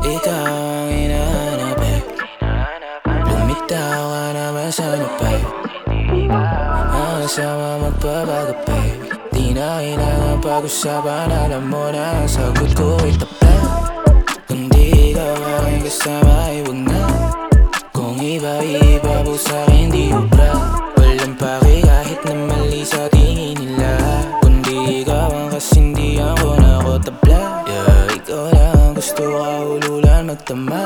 Ikaw ang inahanap eh Lumitaw ka naman sa napay Ang kasama magbabago pa eh Di na kailangan pag-usapan Alam mo na ang sagot ko ay tapat Kung di ikaw aking kasama ay huwag na Kung iba-iba po sa'kin di ubra Walang pake kahit na mali sa tingin lang ang gusto kahululan magtama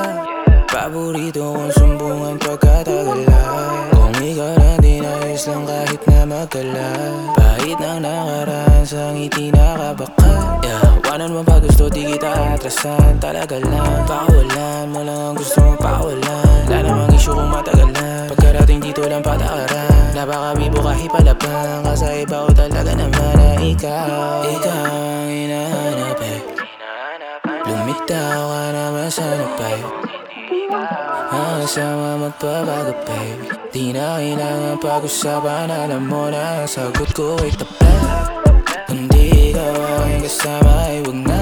Paborito kong sumbungan pagkatagalan Kung ikaw lang din ayos lang kahit na magkala Pahit ng nakaraan sa ngiti nakabaka Yeah, wanan mo pa gusto di kita atrasan Talaga lang, pakawalan mo lang ang gusto mong pakawalan Wala namang issue kung matagalan Pagkarating dito lang patakaran Napakabibo kahit palapang Kasi iba ko talaga naman na ikaw Ikaw Ka naman sa napay ang kasama magbabago babe. Di na kailangan pag-usapan Alam mo na ang sagot ko ay tapat. Kung di ikaw aking kasama ay wag na.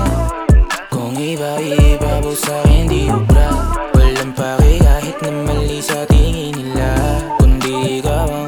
Kung iba-iba po sa'kin di ubra. Walang pake kahit na mali sa tingin nila. Kundi ikaw ang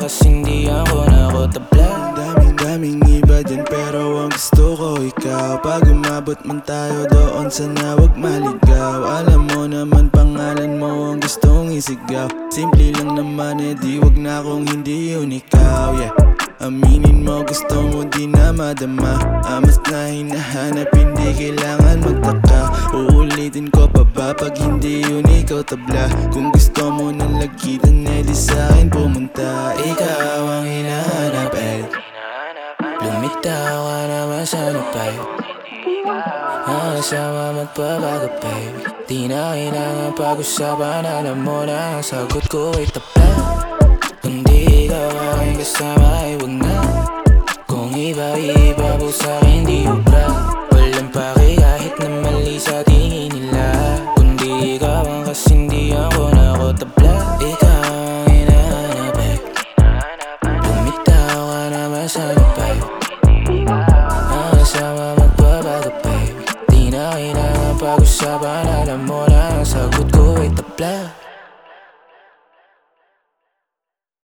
ko na ako tabla Daming daming iba dyan pero ang gusto ko ikaw. Pag umabot man tayo doon sana wag maligaw. Alam mo naman pangalan mo ang gustong isigaw. Simple lang naman eh di wag na kung hindi yun ikaw yeah. Aminin mo gusto mo di na madama. Amas na hinahanap hindi kailangan magtaka. Uulitin ko pa ba pag hindi yun ikaw tabla? Kung gusto mo ng Lumitaw ka naman sa napay Ang kasama magbabago babe Di na kailangan pag-usapan Alam mo na ang sagot ko ay tapat Kung di ikaw aking kasama ay wag na Kung iba-iba po sa'kin di ubra sagot ko ay tabla